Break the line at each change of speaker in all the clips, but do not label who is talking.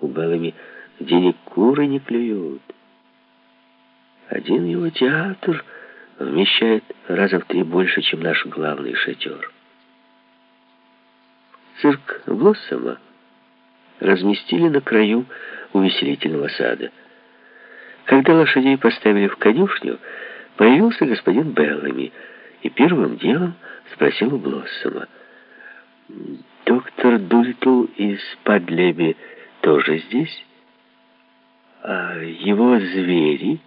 У Беллами денег куры не клюют. Один его театр вмещает раза в три больше, чем наш главный шатер. Цирк Блоссома разместили на краю увеселительного сада. Когда лошадей поставили в конюшню, появился господин Беллами и первым делом спросил у Блоссома, «Доктор Дулитл из Падлеби тоже здесь? А его звери?»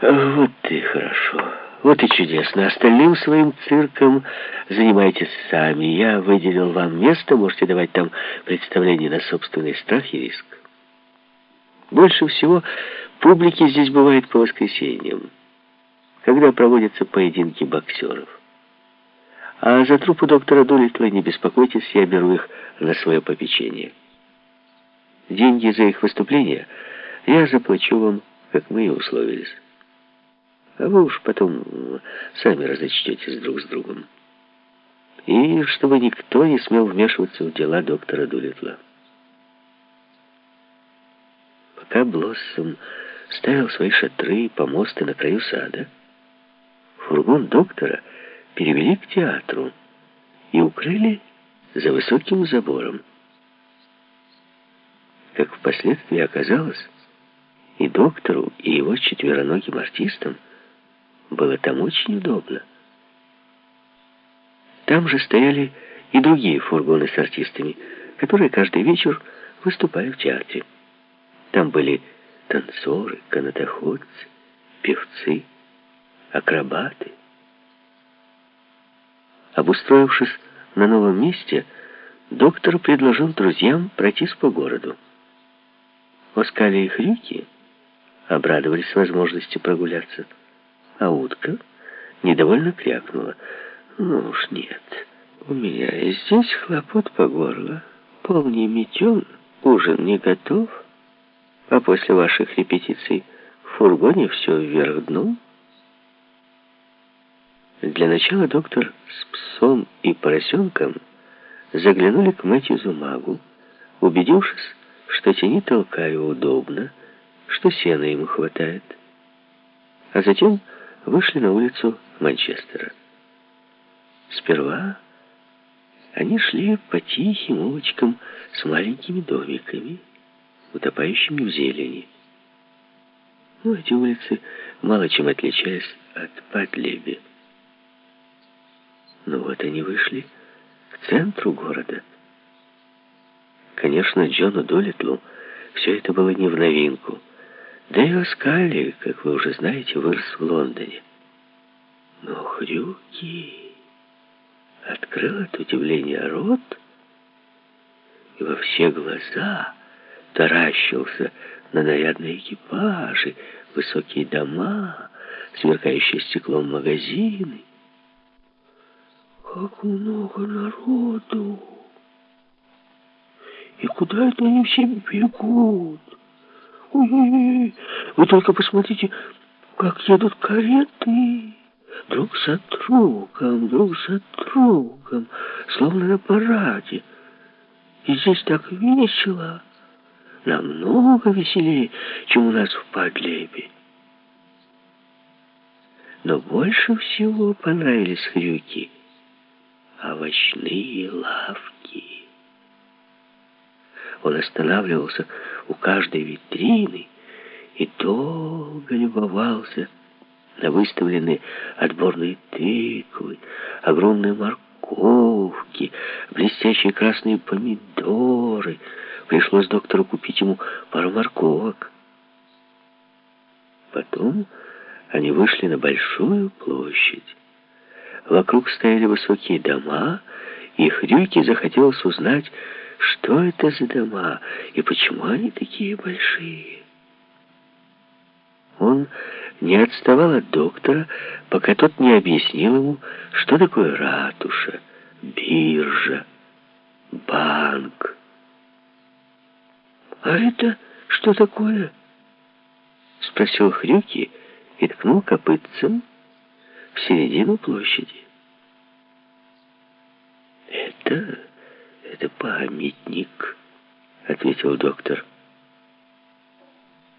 «Вот и хорошо». Вот и чудесно. Остальным своим цирком занимайтесь сами. Я выделил вам место, можете давать там представление на собственный страх и риск. Больше всего публики здесь бывает по воскресеньям, когда проводятся поединки боксеров. А за трупы доктора Долитла не беспокойтесь, я беру их на свое попечение. Деньги за их выступление я заплачу вам, как мы и условились. А вы уж потом сами разочтетесь друг с другом. И чтобы никто не смел вмешиваться в дела доктора Дулитла. Пока Блоссом ставил свои шатры и помосты на краю сада, фургон доктора перевели к театру и укрыли за высоким забором. Как впоследствии оказалось, и доктору, и его четвероногим артистам было там очень удобно. Там же стояли и другие фургоны с артистами, которые каждый вечер выступали в театре. Там были танцоры, канатоходцы, певцы, акробаты. Обустроившись на новом месте, доктор предложил друзьям пройтись по городу. Оскали и Хрюки обрадовались возможности прогуляться а утка недовольно крякнула. «Ну уж нет, у меня и здесь хлопот по горло. Пол не метен, ужин не готов, а после ваших репетиций в фургоне все вверх дном». Для начала доктор с псом и поросенком заглянули к Мэтью Магу, убедившись, что тени толкаю удобно, что сена ему хватает. А затем вышли на улицу Манчестера. Сперва они шли по тихим улочкам с маленькими домиками, утопающими в зелени. Но эти улицы мало чем отличались от Падлеби. Но вот они вышли к центру города. Конечно, Джону Долитлу все это было не в новинку. Да и Оскали, как вы уже знаете, вырос в Лондоне. Но Хрюки открыл от удивления рот и во все глаза таращился на нарядные экипажи, высокие дома, сверкающие стеклом магазины. Как много народу! Куда это они все бегут? Ой-ой-ой, вы только посмотрите, как едут кареты. Друг за другом, друг за другом, словно на параде. И здесь так весело, намного веселее, чем у нас в Падлебе. Но больше всего понравились хрюки овощные лавки. Он останавливался у каждой витрины и долго любовался на выставленные отборные тыквы, огромные морковки, блестящие красные помидоры. Пришлось доктору купить ему пару морковок. Потом они вышли на большую площадь. Вокруг стояли высокие дома, и Хрюке захотелось узнать, что это за дома и почему они такие большие. Он не отставал от доктора, пока тот не объяснил ему, что такое ратуша, биржа, банк. «А это что такое?» — спросил Хрюки и ткнул копытцем в середину площади. «Это...» «Это памятник», — ответил доктор.